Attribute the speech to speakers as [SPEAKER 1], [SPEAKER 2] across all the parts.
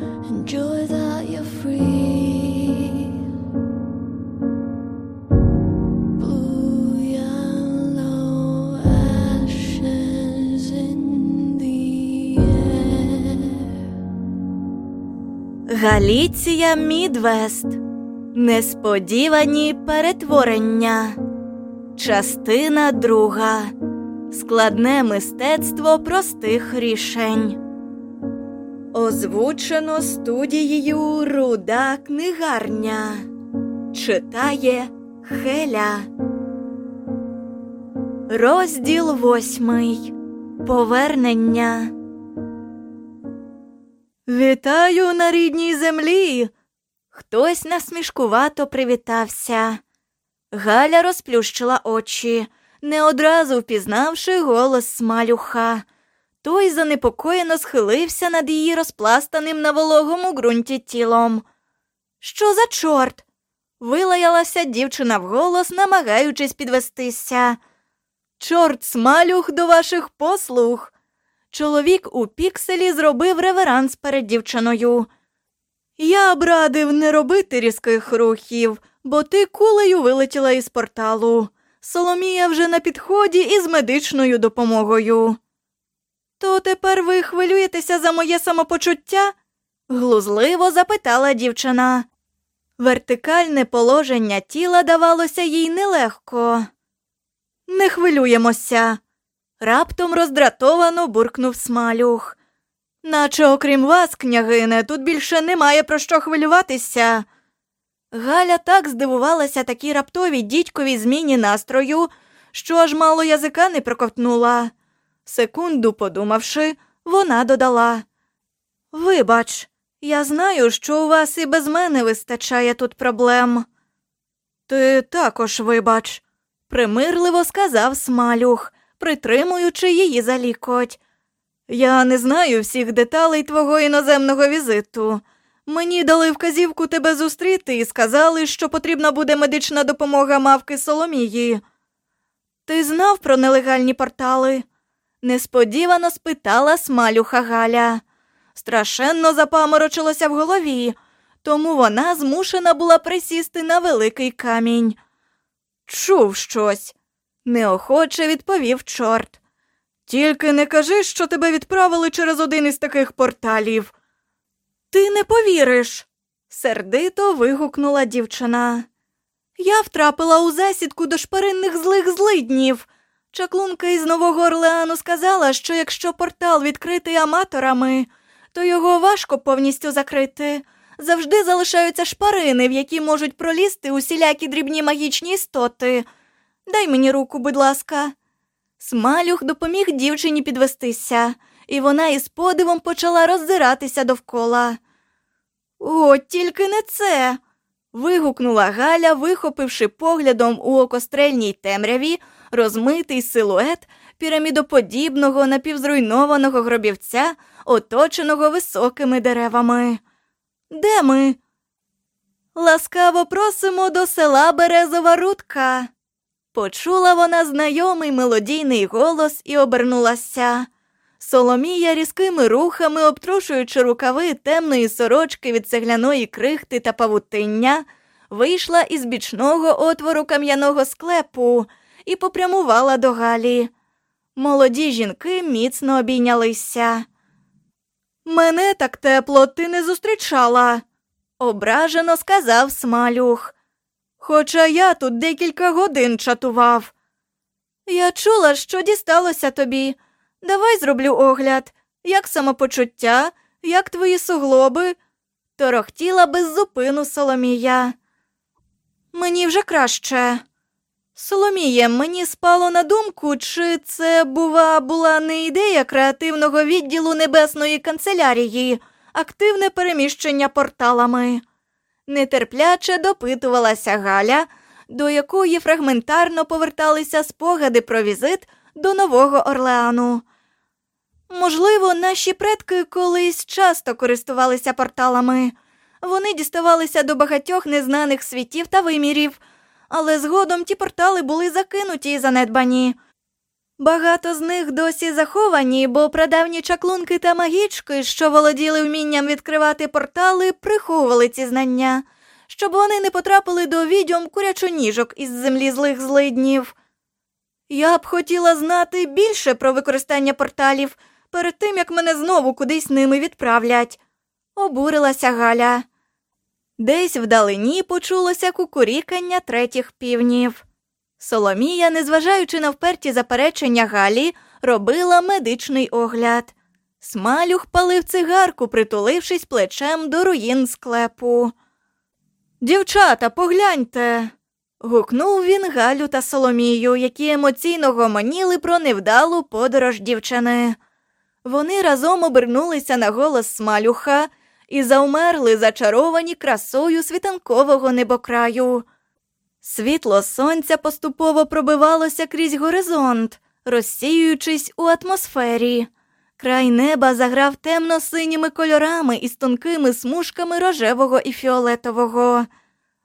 [SPEAKER 1] Enjoy that you're free. Blue, yellow.
[SPEAKER 2] Галіція Мідвест. Несподівані перетворення. Частина друга. Складне мистецтво простих рішень. Озвучено студією Руда книгарня. Читає Хеля. Розділ восьмий. Повернення. Вітаю на рідній землі. Хтось насмішкувато привітався. Галя розплющила очі, не одразу впізнавши голос смалюха. Той занепокоєно схилився над її розпластаним на вологому ґрунті тілом. Що за чорт? вилаялася дівчина вголос, намагаючись підвестися. Чорт смалюх до ваших послуг. Чоловік у пікселі зробив реверанс перед дівчиною. Я б радив не робити різких рухів, бо ти кулею вилетіла із порталу. Соломія вже на підході із медичною допомогою. То тепер ви хвилюєтеся за моє самопочуття? глузливо запитала дівчина. Вертикальне положення тіла давалося їй нелегко. Не хвилюємося, раптом роздратовано буркнув смалюх. Наче окрім вас, княгине, тут більше немає про що хвилюватися. Галя так здивувалася такій раптовій дідьковій зміні настрою, що аж мало язика не проковтнула. Секунду подумавши, вона додала Вибач, я знаю, що у вас і без мене вистачає тут проблем. Ти також вибач, примирливо сказав смалюх, притримуючи її за лікоть. Я не знаю всіх деталей твого іноземного візиту. Мені дали вказівку тебе зустріти і сказали, що потрібна буде медична допомога мавки Соломії. Ти знав про нелегальні портали? Несподівано спитала смалюха Галя. Страшенно запаморочилося в голові, тому вона змушена була присісти на великий камінь. Чув щось, неохоче відповів чорт. Тільки не кажи, що тебе відправили через один із таких порталів. Ти не повіриш, сердито вигукнула дівчина. Я втрапила у засідку до шпаринних злих злиднів. Чаклунка із Нового Орлеану сказала, що якщо портал відкритий аматорами, то його важко повністю закрити. Завжди залишаються шпарини, в які можуть пролізти усілякі дрібні магічні істоти. Дай мені руку, будь ласка. Смалюх допоміг дівчині підвестися, і вона із подивом почала роззиратися довкола. О, тільки не це. вигукнула Галя, вихопивши поглядом у окострельній темряві розмитий силует пірамідоподібного напівзруйнованого гробівця, оточеного високими деревами. Де ми? Ласкаво просимо до села Березова Рудка. Почула вона знайомий мелодійний голос і обернулася. Соломія різкими рухами, обтрушуючи рукави темної сорочки від цегляної крихти та павутиння, вийшла із бічного отвору кам'яного склепу і попрямувала до Галі. Молоді жінки міцно обійнялися. Мене так тепло ти не зустрічала, ображено сказав смалюх. Хоча я тут декілька годин чатував. Я чула, що дісталося тобі. Давай зроблю огляд, як самопочуття, як твої суглоби, торохтіла без зупину Соломія. Мені вже краще. Соломіє, мені спало на думку, чи це, бува, була не ідея креативного відділу небесної канцелярії, активне переміщення порталами. Нетерпляче допитувалася Галя, до якої фрагментарно поверталися спогади про візит до Нового Орлеану. Можливо, наші предки колись часто користувалися порталами. Вони діставалися до багатьох незнаних світів та вимірів, але згодом ті портали були закинуті і занедбані. Багато з них досі заховані, бо прадавні чаклунки та магічки, що володіли вмінням відкривати портали, приховували ці знання, щоб вони не потрапили до відьом курячоніжок із землі злих злиднів. Я б хотіла знати більше про використання порталів перед тим, як мене знову кудись ними відправлять, обурилася Галя. Десь вдалині почулося кукурікання третіх півнів. Соломія, незважаючи на вперті заперечення Галі, робила медичний огляд. Смалюх палив цигарку, притулившись плечем до руїн склепу. Дівчата, погляньте. гукнув він Галю та Соломію, які емоційно гомоніли про невдалу подорож дівчини. Вони разом обернулися на голос смалюха і заумерли, зачаровані красою світанкового небокраю. Світло сонця поступово пробивалося крізь горизонт, розсіюючись у атмосфері. Край неба заграв темно-синіми кольорами із тонкими смужками рожевого і фіолетового.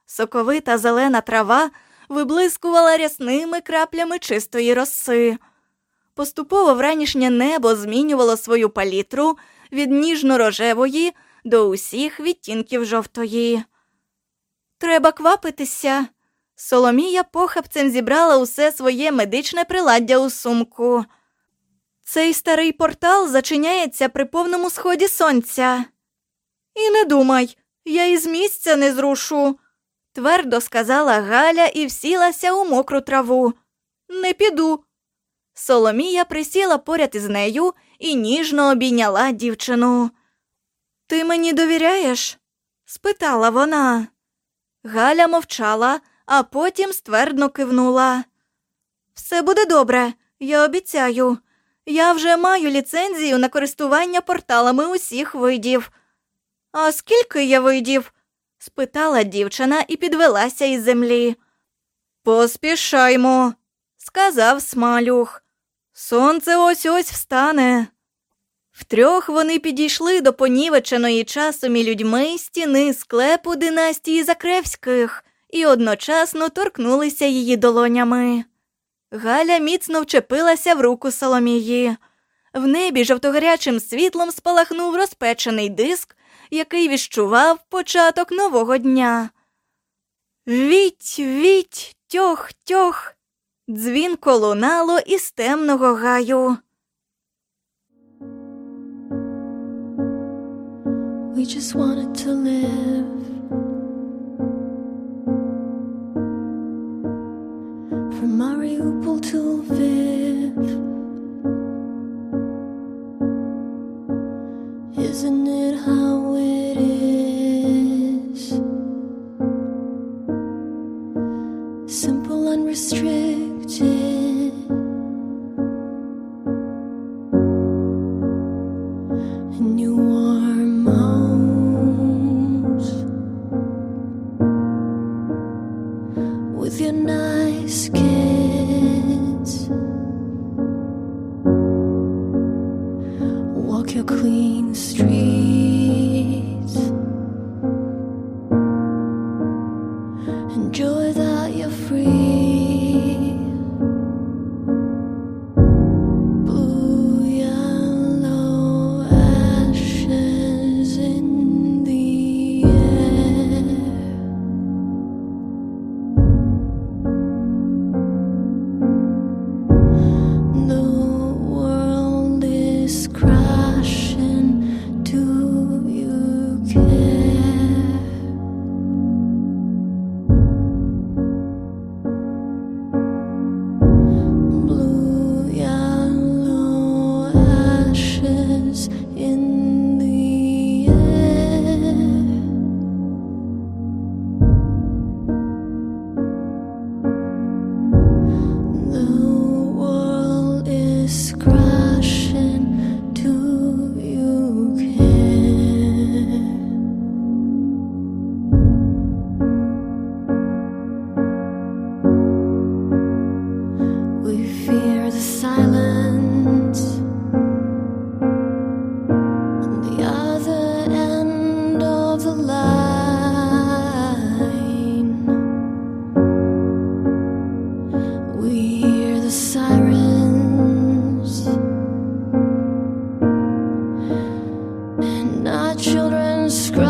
[SPEAKER 2] Соковита зелена трава виблискувала рясними краплями чистої роси. Поступово вранішнє небо змінювало свою палітру від ніжно-рожевої до усіх відтінків жовтої. Треба квапитися. Соломія похапцем зібрала усе своє медичне приладдя у сумку. Цей старий портал зачиняється при повному сході сонця. І не думай, я із місця не зрушу, твердо сказала Галя і всілася у мокру траву. Не піду. Соломія присіла поряд із нею і ніжно обійняла дівчину. Ти мені довіряєш? спитала вона. Галя мовчала, а потім ствердно кивнула. Все буде добре, я обіцяю. Я вже маю ліцензію на користування порталами усіх видів. А скільки є видів? спитала дівчина і підвелася із землі. Поспішаймо, сказав смалюх. Сонце ось ось встане. Втрьох вони підійшли до понівеченої часом і людьми стіни склепу династії Закревських і одночасно торкнулися її долонями. Галя міцно вчепилася в руку Соломії. В небі жовтогарячим світлом спалахнув розпечений диск, який віщував початок нового дня. Віть, віть, тьох, тьох. Дзвінко лунало із темного гаю.
[SPEAKER 1] We just wanted to live. scrub.